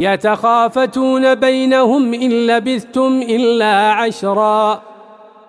يتخافتون بينهم إن لبثتم إلا عشرا